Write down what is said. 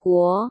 国。